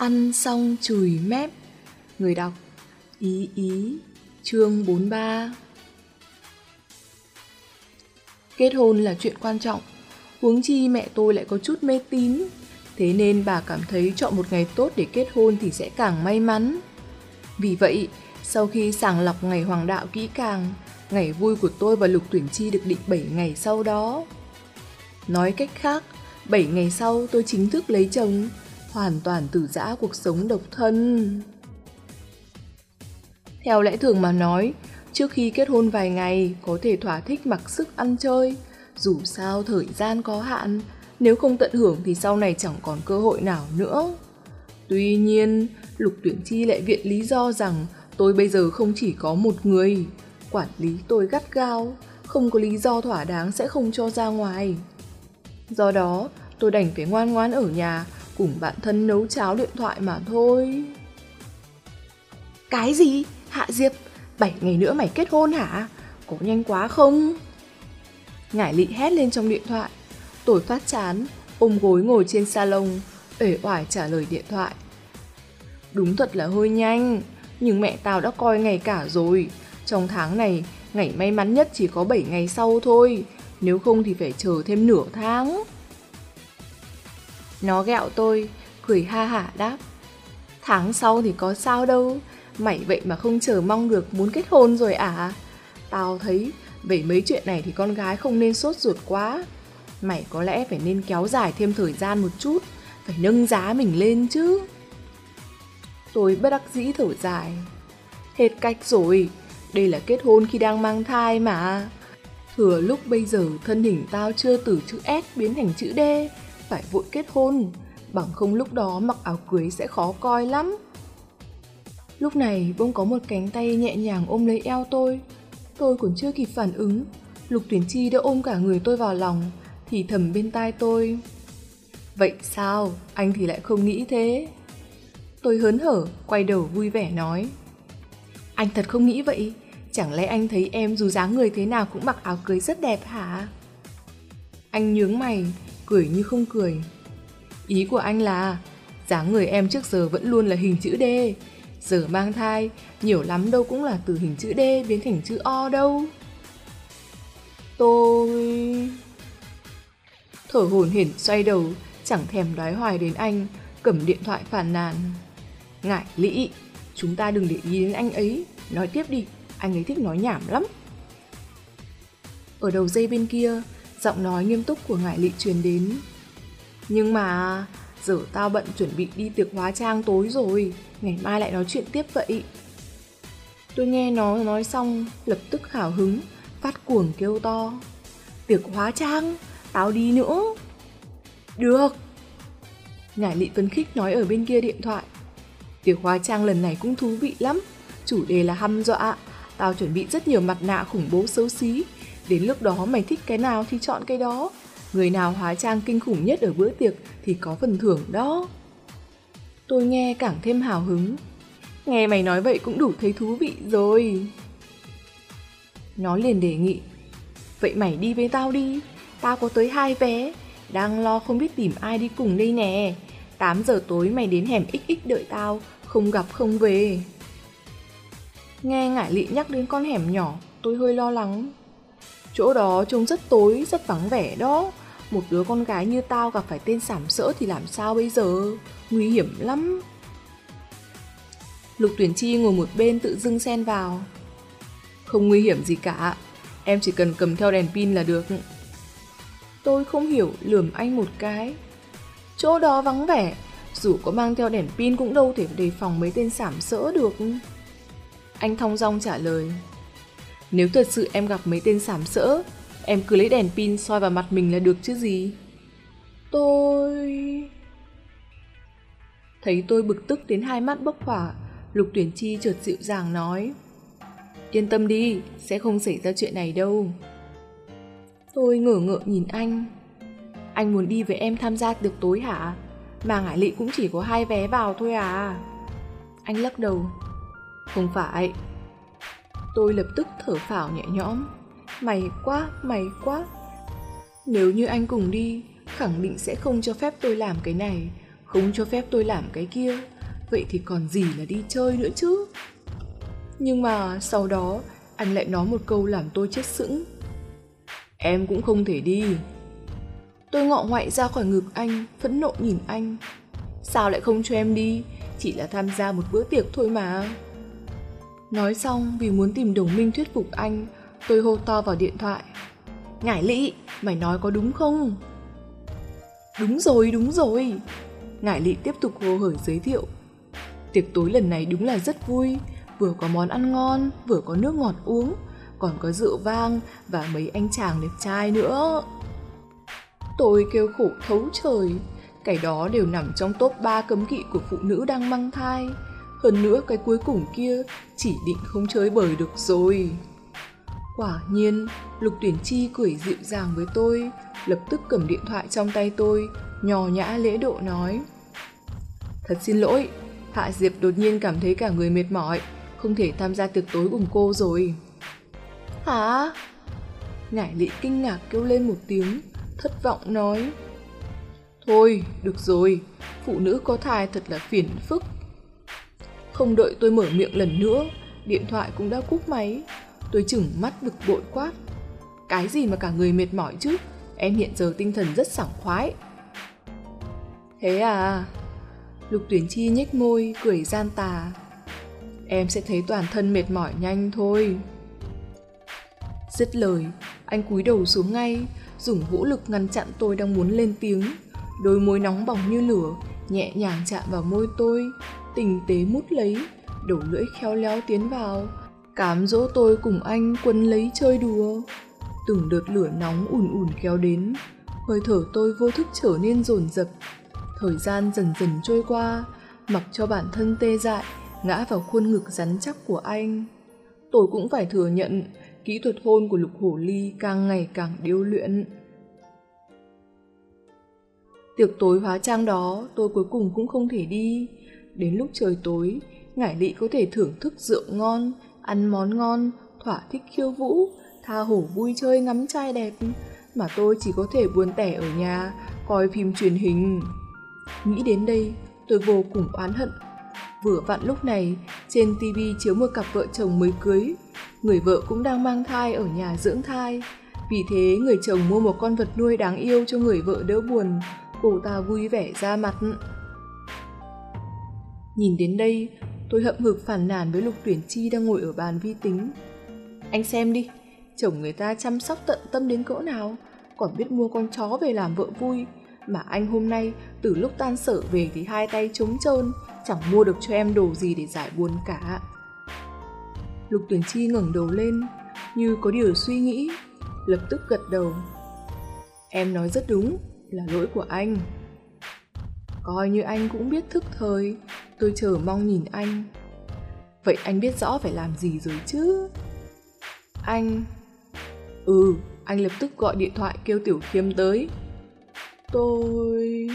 Ăn xong chùi mép. Người đọc Ý ý Chương 43 Kết hôn là chuyện quan trọng. Huống chi mẹ tôi lại có chút mê tín. Thế nên bà cảm thấy chọn một ngày tốt để kết hôn thì sẽ càng may mắn. Vì vậy, sau khi sàng lọc ngày hoàng đạo kỹ càng Ngày vui của tôi và Lục Tuyển Chi được định 7 ngày sau đó. Nói cách khác, 7 ngày sau tôi chính thức lấy chồng hoàn toàn từ giã cuộc sống độc thân. Theo lẽ thường mà nói, trước khi kết hôn vài ngày có thể thỏa thích mặc sức ăn chơi, dù sao thời gian có hạn, nếu không tận hưởng thì sau này chẳng còn cơ hội nào nữa. Tuy nhiên, Lục Tuyển Chi lại viện lý do rằng tôi bây giờ không chỉ có một người, quản lý tôi gắt gao, không có lý do thỏa đáng sẽ không cho ra ngoài. Do đó, tôi đành phải ngoan ngoãn ở nhà, cùng bạn thân nấu cháo điện thoại mà thôi. Cái gì? Hạ Diệp, 7 ngày nữa mày kết hôn hả? Có nhanh quá không? Ngải lị hét lên trong điện thoại. Tôi phát chán, ôm gối ngồi trên salon, ể oải trả lời điện thoại. Đúng thật là hơi nhanh, nhưng mẹ tao đã coi ngày cả rồi. Trong tháng này, ngày may mắn nhất chỉ có 7 ngày sau thôi, nếu không thì phải chờ thêm nửa tháng. Nó gẹo tôi, cười ha hả đáp. Tháng sau thì có sao đâu, mày vậy mà không chờ mong được muốn kết hôn rồi à? Tao thấy về mấy chuyện này thì con gái không nên sốt ruột quá. Mày có lẽ phải nên kéo dài thêm thời gian một chút, phải nâng giá mình lên chứ. Tôi bất đắc dĩ thở dài. Hết cách rồi, đây là kết hôn khi đang mang thai mà. Thừa lúc bây giờ thân hình tao chưa từ chữ S biến thành chữ D, phải vội kết hôn, bằng không lúc đó mặc áo cưới sẽ khó coi lắm. Lúc này bỗng có một cánh tay nhẹ nhàng ôm lấy eo tôi. Tôi còn chưa kịp phản ứng, Lục Tuyển Chi đã ôm cả người tôi vào lòng, thì thầm bên tai tôi. Vậy sao, anh thì lại không nghĩ thế? Tôi hớn hở, quay đầu vui vẻ nói. Anh thật không nghĩ vậy, chẳng lẽ anh thấy em dù dáng người thế nào cũng mặc áo cưới rất đẹp hả? Anh nhướng mày, cười như không cười. Ý của anh là, dáng người em trước giờ vẫn luôn là hình chữ D, giờ mang thai, nhiều lắm đâu cũng là từ hình chữ D biến thành chữ O đâu. Tôi... Thở hổn hển xoay đầu, chẳng thèm đoái hoài đến anh, cầm điện thoại phàn nàn. Ngại lĩ, chúng ta đừng để ý đến anh ấy, nói tiếp đi, anh ấy thích nói nhảm lắm. Ở đầu dây bên kia, giọng nói nghiêm túc của ngải lị truyền đến. Nhưng mà, giờ tao bận chuẩn bị đi tiệc hóa trang tối rồi, ngày mai lại nói chuyện tiếp vậy. Tôi nghe nó nói xong, lập tức khảo hứng, phát cuồng kêu to. Tiệc hóa trang, tao đi nữa. Được. Ngải lị phấn khích nói ở bên kia điện thoại. Tiệc hóa trang lần này cũng thú vị lắm. Chủ đề là hăm dọa. Tao chuẩn bị rất nhiều mặt nạ khủng bố xấu xí. Đến lúc đó mày thích cái nào thì chọn cái đó. Người nào hóa trang kinh khủng nhất ở bữa tiệc thì có phần thưởng đó. Tôi nghe càng thêm hào hứng. Nghe mày nói vậy cũng đủ thấy thú vị rồi. Nó liền đề nghị. Vậy mày đi với tao đi, tao có tới hai vé, đang lo không biết tìm ai đi cùng đây nè. 8 giờ tối mày đến hẻm XX đợi tao, không gặp không về. Nghe ngải lị nhắc đến con hẻm nhỏ, tôi hơi lo lắng. Chỗ đó trông rất tối, rất vắng vẻ đó. Một đứa con gái như tao gặp phải tên sảm sỡ thì làm sao bây giờ? Nguy hiểm lắm. Lục tuyển chi ngồi một bên tự dưng xen vào. Không nguy hiểm gì cả, em chỉ cần cầm theo đèn pin là được. Tôi không hiểu lườm anh một cái. Chỗ đó vắng vẻ, dù có mang theo đèn pin cũng đâu thể đề phòng mấy tên sảm sỡ được. Anh thong dong trả lời. Nếu thật sự em gặp mấy tên sảm sỡ, em cứ lấy đèn pin soi vào mặt mình là được chứ gì. Tôi... Thấy tôi bực tức đến hai mắt bốc hỏa, Lục Tuyển Chi chợt dịu dàng nói. Yên tâm đi, sẽ không xảy ra chuyện này đâu. Tôi ngỡ ngợ nhìn anh. Anh muốn đi với em tham gia được tối hả? Mà Hải Lị cũng chỉ có hai vé vào thôi à. Anh lắc đầu. Không phải, Tôi lập tức thở phào nhẹ nhõm. Mày quá, mày quá. Nếu như anh cùng đi, khẳng định sẽ không cho phép tôi làm cái này. Không cho phép tôi làm cái kia, vậy thì còn gì là đi chơi nữa chứ? Nhưng mà sau đó anh lại nói một câu làm tôi chết sững. Em cũng không thể đi. Tôi ngọ ngoại ra khỏi ngực anh, phẫn nộ nhìn anh. Sao lại không cho em đi? Chỉ là tham gia một bữa tiệc thôi mà. Nói xong vì muốn tìm đồng minh thuyết phục anh, tôi hô to vào điện thoại. Ngải Lị, mày nói có đúng không? Đúng rồi, đúng rồi. Ngải Lị tiếp tục hô hởi giới thiệu. Tiệc tối lần này đúng là rất vui, vừa có món ăn ngon, vừa có nước ngọt uống, còn có rượu vang và mấy anh chàng đẹp trai nữa. Tôi kêu khổ thấu trời, cái đó đều nằm trong top 3 cấm kỵ của phụ nữ đang mang thai. Hơn nữa cái cuối cùng kia chỉ định không chơi bời được rồi. Quả nhiên, Lục Tuyển Chi cười dịu dàng với tôi, lập tức cầm điện thoại trong tay tôi, nhỏ nhã lễ độ nói. Thật xin lỗi, Hạ Diệp đột nhiên cảm thấy cả người mệt mỏi, không thể tham gia tiệc tối cùng cô rồi. Hả? Ngải lị kinh ngạc kêu lên một tiếng, thất vọng nói. Thôi, được rồi, phụ nữ có thai thật là phiền phức. Không đợi tôi mở miệng lần nữa, điện thoại cũng đã cúp máy. Tôi chừng mắt bực bội quát. Cái gì mà cả người mệt mỏi chứ, em hiện giờ tinh thần rất sảng khoái. Thế à? Lục tuyển chi nhếch môi, cười gian tà. Em sẽ thấy toàn thân mệt mỏi nhanh thôi. Dứt lời, anh cúi đầu xuống ngay, dùng vũ lực ngăn chặn tôi đang muốn lên tiếng. Đôi môi nóng bỏng như lửa, nhẹ nhàng chạm vào môi tôi, tình tế mút lấy, đầu lưỡi khéo léo tiến vào, cám dỗ tôi cùng anh quân lấy chơi đùa. Từng đợt lửa nóng ùn ùn kéo đến, hơi thở tôi vô thức trở nên dồn dập. Thời gian dần dần trôi qua, mặc cho bản thân tê dại, ngã vào khuôn ngực rắn chắc của anh. Tôi cũng phải thừa nhận, kỹ thuật hôn của Lục Hổ Ly càng ngày càng điêu luyện. Tiệc tối hóa trang đó tôi cuối cùng cũng không thể đi. Đến lúc trời tối, Ngải Lị có thể thưởng thức rượu ngon, ăn món ngon, thỏa thích khiêu vũ, tha hổ vui chơi ngắm trai đẹp, mà tôi chỉ có thể buồn tẻ ở nhà, coi phim truyền hình. Nghĩ đến đây, tôi vô cùng oán hận. Vừa vặn lúc này, trên TV chiếu một cặp vợ chồng mới cưới. Người vợ cũng đang mang thai ở nhà dưỡng thai. Vì thế, người chồng mua một con vật nuôi đáng yêu cho người vợ đỡ buồn. Cô ta vui vẻ ra mặt. Nhìn đến đây, tôi hậm hực phản nàn với Lục Tuyển Chi đang ngồi ở bàn vi tính. Anh xem đi, chồng người ta chăm sóc tận tâm đến cỡ nào, còn biết mua con chó về làm vợ vui. Mà anh hôm nay, từ lúc tan sở về thì hai tay trống trơn, chẳng mua được cho em đồ gì để giải buồn cả. Lục Tuyển Chi ngẩng đầu lên, như có điều suy nghĩ, lập tức gật đầu. Em nói rất đúng, là lỗi của anh. Coi như anh cũng biết thức thời, tôi chờ mong nhìn anh. Vậy anh biết rõ phải làm gì rồi chứ? Anh... Ừ, anh lập tức gọi điện thoại kêu Tiểu Khiêm tới. Tôi...